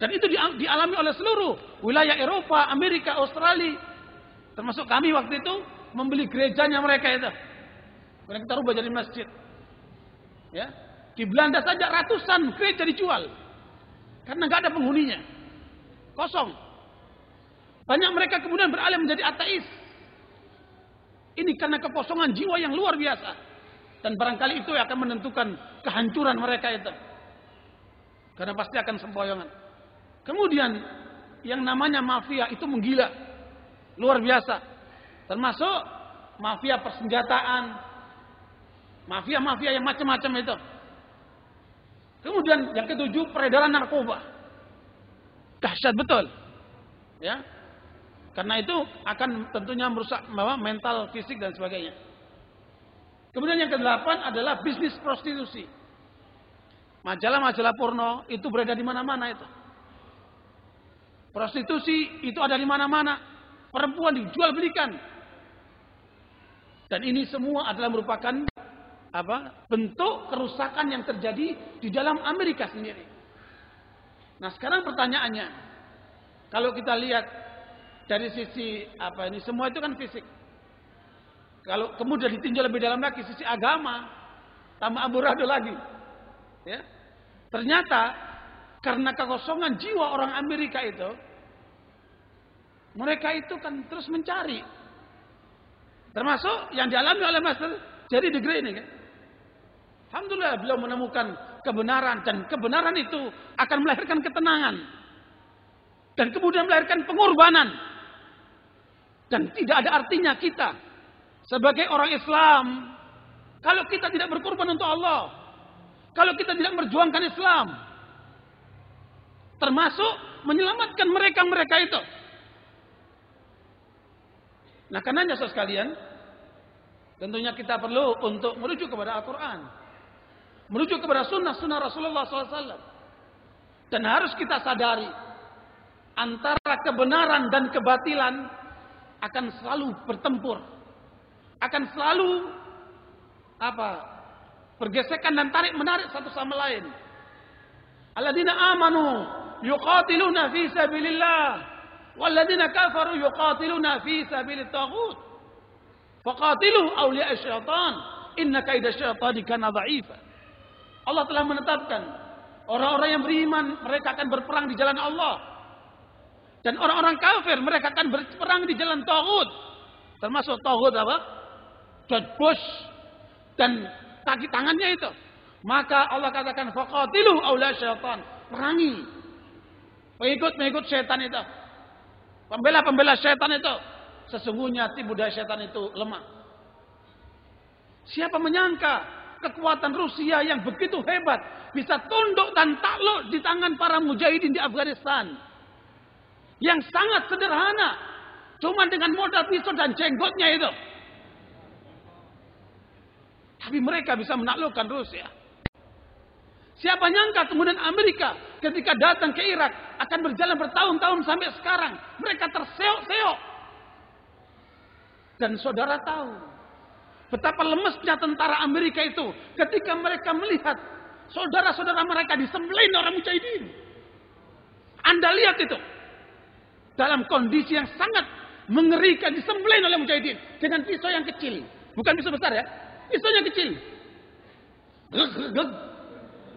Dan itu dialami oleh seluruh wilayah Eropa, Amerika, Australia. Termasuk kami waktu itu membeli gerejanya mereka itu. Karena kita rubah jadi masjid. Ya. Di Belanda saja ratusan gereja dijual. Karena nggak ada penghuninya. Kosong. Banyak mereka kemudian beralih menjadi ateis. Ini karena kekosongan jiwa yang luar biasa. Dan barangkali itu akan menentukan kehancuran mereka itu. Karena pasti akan sempoyongan. Kemudian yang namanya mafia itu menggila. Luar biasa. Termasuk mafia persenjataan. Mafia-mafia yang macam-macam itu. Kemudian yang ketujuh peredaran narkoba. Dahsyat betul. Ya. Karena itu akan tentunya merusak mental, fisik dan sebagainya. Kemudian yang kedelapan adalah bisnis prostitusi. Majalah-majalah porno itu berada di mana-mana itu. Prostitusi itu ada di mana-mana. Perempuan dijual belikan. Dan ini semua adalah merupakan apa bentuk kerusakan yang terjadi di dalam Amerika sendiri. Nah sekarang pertanyaannya, kalau kita lihat dari sisi apa ini semua itu kan fisik. Kalau kemudian ditinjau lebih dalam lagi sisi agama, tambah amburadul lagi. Ya. Ternyata karena kekosongan jiwa orang Amerika itu, mereka itu kan terus mencari. Termasuk yang dialami oleh Master jadi degree ini kan. Alhamdulillah beliau menemukan kebenaran dan kebenaran itu akan melahirkan ketenangan dan kemudian melahirkan pengorbanan dan tidak ada artinya kita sebagai orang Islam kalau kita tidak berkorban untuk Allah kalau kita tidak berjuangkan Islam termasuk menyelamatkan mereka-mereka itu nah karenanya sekalian tentunya kita perlu untuk merujuk kepada Al-Quran menuju kepada sunnah-sunnah Rasulullah SAW. Dan harus kita sadari, antara kebenaran dan kebatilan akan selalu bertempur. Akan selalu apa? Pergesekan dan tarik menarik satu sama lain. Alladzina amanu yuqatiluna fi sabilillah walladzina kafaru yuqatiluna fi sabilit taghut. Faqatilu awliya syaitan inna kaida syaitani kana dha'ifa. Allah telah menetapkan orang-orang yang beriman mereka akan berperang di jalan Allah. Dan orang-orang kafir mereka akan berperang di jalan Tauhid. Termasuk Tauhid apa? George Bush dan kaki tangannya itu. Maka Allah katakan faqatilu aula syaitan. Perangi. Pengikut-pengikut syaitan itu. Pembela-pembela syaitan itu. Sesungguhnya tipu daya syaitan itu lemah. Siapa menyangka kekuatan Rusia yang begitu hebat bisa tunduk dan takluk di tangan para mujahidin di Afghanistan. Yang sangat sederhana. Cuma dengan modal pisau dan jenggotnya itu. Tapi mereka bisa menaklukkan Rusia. Siapa nyangka kemudian Amerika ketika datang ke Irak akan berjalan bertahun-tahun sampai sekarang. Mereka terseok-seok. Dan saudara tahu Betapa lemesnya tentara Amerika itu ketika mereka melihat saudara-saudara mereka disembelih orang mujahidin. Anda lihat itu. Dalam kondisi yang sangat mengerikan disembelih oleh mujahidin dengan pisau yang kecil. Bukan pisau besar ya. Pisau yang kecil.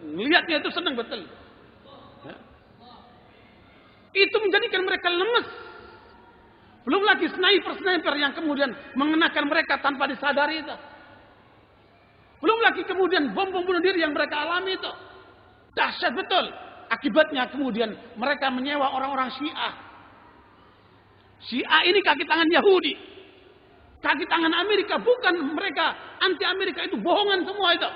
Lihatnya itu senang betul. Ya. Itu menjadikan mereka lemes belum lagi sniper-sniper yang kemudian mengenakan mereka tanpa disadari itu. Belum lagi kemudian bom-bom bunuh diri yang mereka alami itu. Dahsyat betul. Akibatnya kemudian mereka menyewa orang-orang Syiah. Syiah ini kaki tangan Yahudi. Kaki tangan Amerika bukan mereka anti Amerika itu bohongan semua itu.